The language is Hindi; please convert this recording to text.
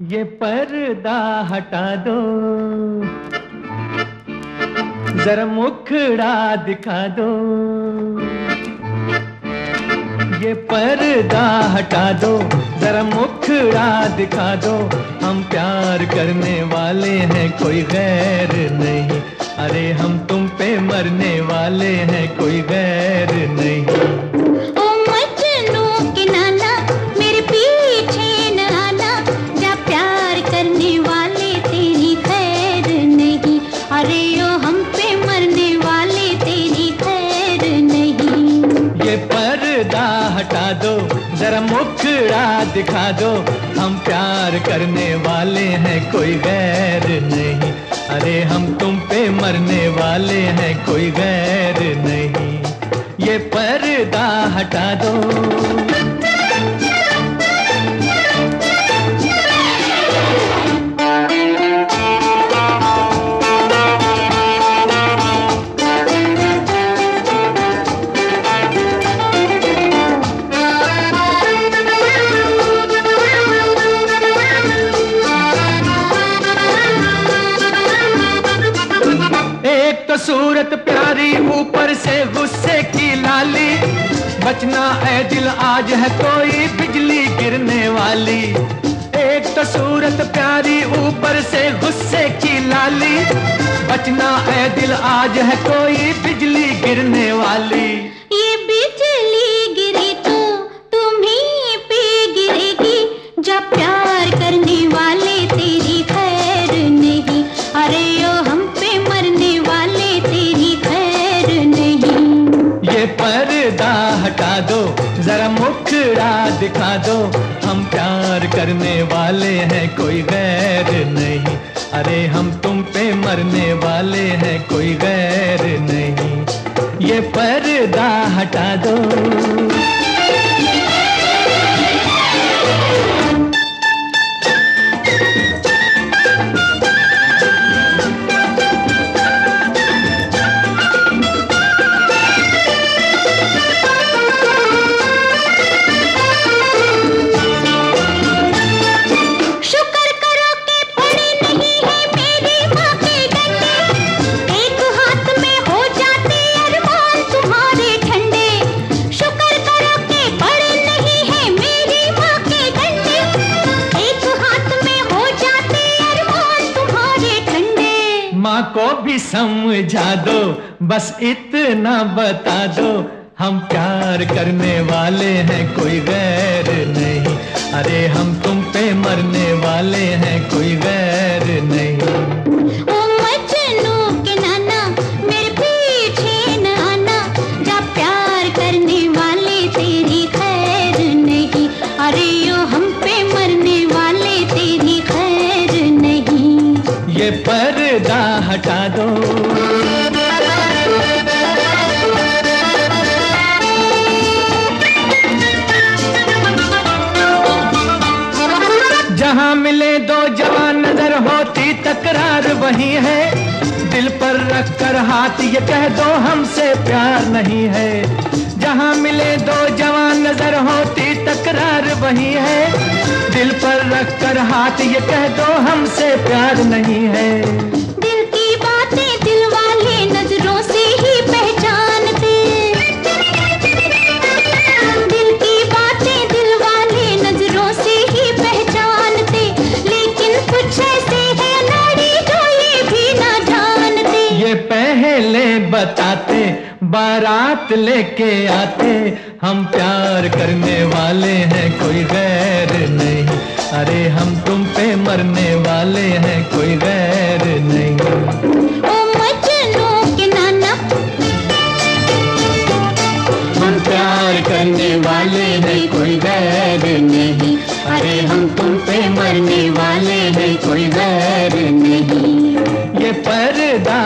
ये पर्दा हटा दो। जरा मुखड़ा दिखा दो। ये पर्दा हटा दो, जरा मुखड़ा दिखा दो। हम प्यार करने वाले हैं, कोई गैर नहीं। अरे हम तुम पे मरने वाले हैं, कोई गैर हटा दो, जरा मुखड़ा दिखा दो। हम प्यार करने वाले हैं, कोई गैर नहीं। अरे, हम तुम पे मरने वाले हैं, कोई गैर नहीं। ये पर्दा हटा दो। सूरत प्यारी, ऊपर से गुस्से की लाली। बचना है दिल, आज है कोई बिजली गिरने वाली। एक तो सूरत प्यारी, ऊपर से गुस्से की लाली। बचना है दिल, आज है कोई बिजली गिरने वाली। हटा दो, जरा मुखड़ा दिखा दो। हम प्यार करने वाले हैं, कोई गैर नहीं। अरे हम तुम पे मरने वाले हैं, कोई गैर नहीं। ये पर्दा हटा दो। माँ को भी समझा दो बस इतना बता दो हम प्यार करने वाले हैं कोई गैर नहीं। अरे हम तुम पे मरने वाले हैं कोई गैर नहीं। ओ मजनू के नाना मेरे पीछे न आना जब प्यार करने वाले तेरी खैर नहीं। अरे यो हम पे मरने वाले तेरी खैर नहीं। ये पर्दा हटा दो। जहाँ मिले दो जवान, नज़र होती तकरार वही है। दिल पर रख कर हाथ ये कह दो, हमसे प्यार नहीं है। जहाँ मिले दो जवान, नज़र होती तकरार वही है। दिल पर रख कर हाथ ये कह दो, हमसे प्यार नहीं है। बताते बारात लेके आते। हम प्यार करने वाले हैं कोई गैर नहीं। अरे हम तुम पे मरने वाले हैं कोई गैर नहीं। ओ के नाना। हम प्यार करने वाले हैं कोई गैर नहीं। अरे हम तुम पे मरने वाले हैं कोई गैर नहीं। ये पर्दा